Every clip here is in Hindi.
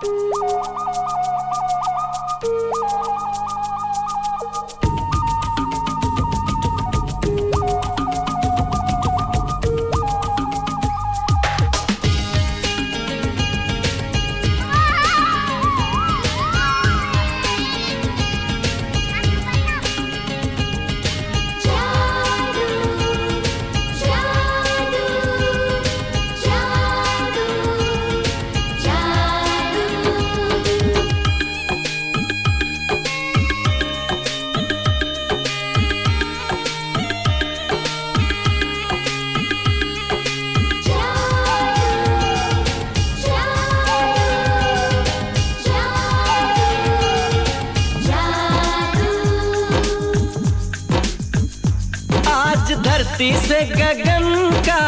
Bye. धरती से गगन का,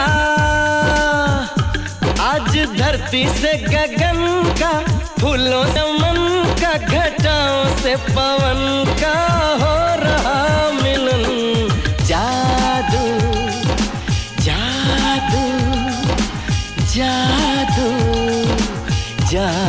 आज धरती से गगन का, फूलों मन का, घटाओं से पवन का हो रहा मिलन। जादू जादू जादू जादू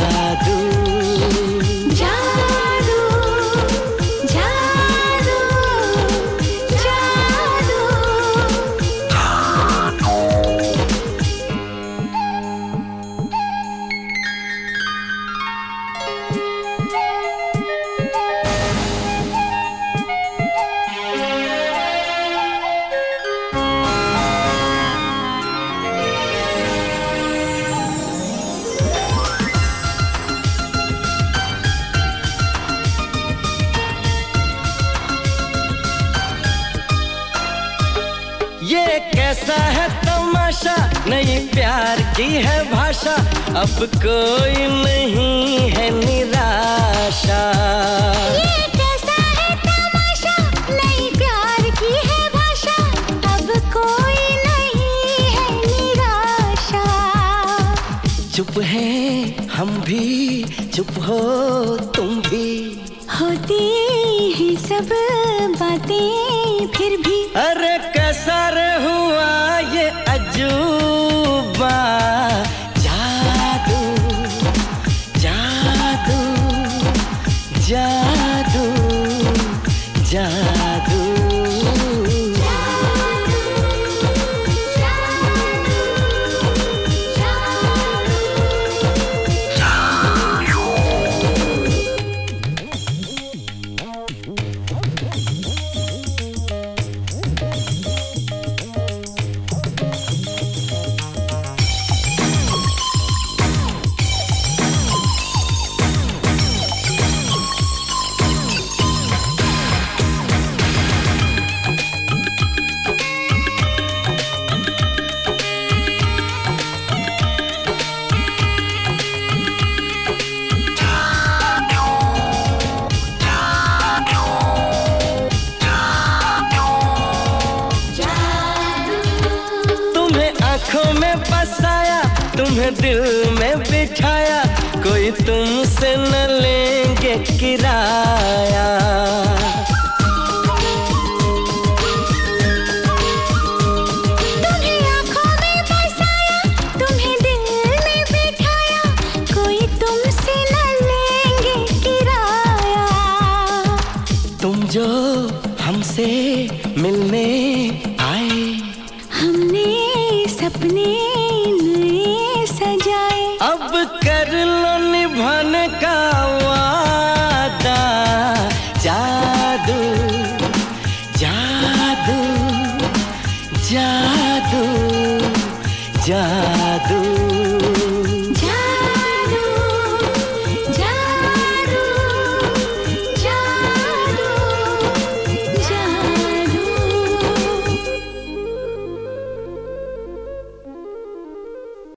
नई प्यार की है भाषा अब कोई नहीं है निराशा। ये कैसा है तमाशा? नई प्यार की है भाषा अब कोई नहीं है निराशा। चुप है हम भी चुप हो तुम भी। होती है सब बातें फिर भी। अरे तुम्हें दिल में बिठाया कोई तुमसे न लेंगे किराया। जो हमसे मिलने आए। हमने सपने जादू।